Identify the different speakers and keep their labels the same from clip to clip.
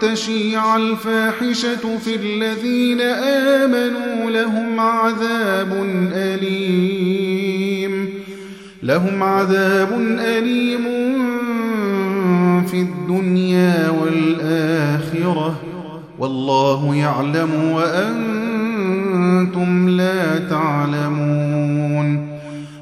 Speaker 1: تشيع الفاحشة في الذين آمنوا لهم عذاب أليم. لهم عذاب أليم في الدنيا والآخرة. والله يعلم وأنتم لا تعلمون.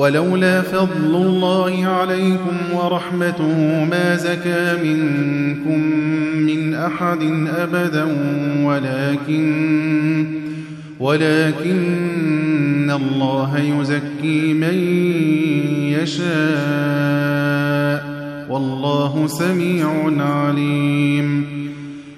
Speaker 1: ولولا فضل الله عليكم ورحمته ما زكى منكم من أحد أبدا ولكن ولكن الله يزكي من يشاء. والله سميع عليم.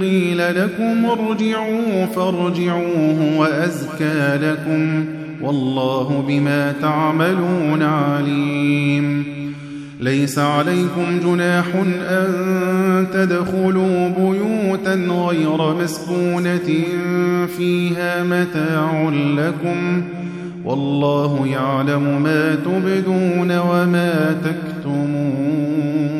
Speaker 1: قيل لكم ارجعوا فارجعوه وأزكى لكم والله بما تعملون عليم. ليس عليكم جناح أن تدخلوا بيوتا غير مسكونة فيها متاع لكم والله يعلم ما تبدون وما تكتمون.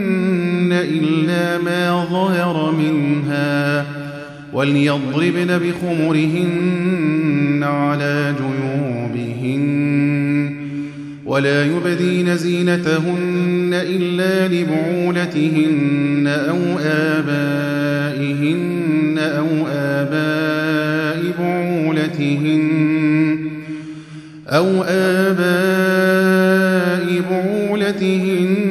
Speaker 1: إلا ما ظهر منها وليضربن بخمرهن على جيوبهن ولا يبدين زينتهن إلا لبعولتهن أو آبائهن أو آباء بعولتهن أو آباء بعولتهن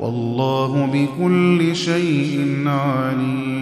Speaker 1: والله بكل شيء عليم.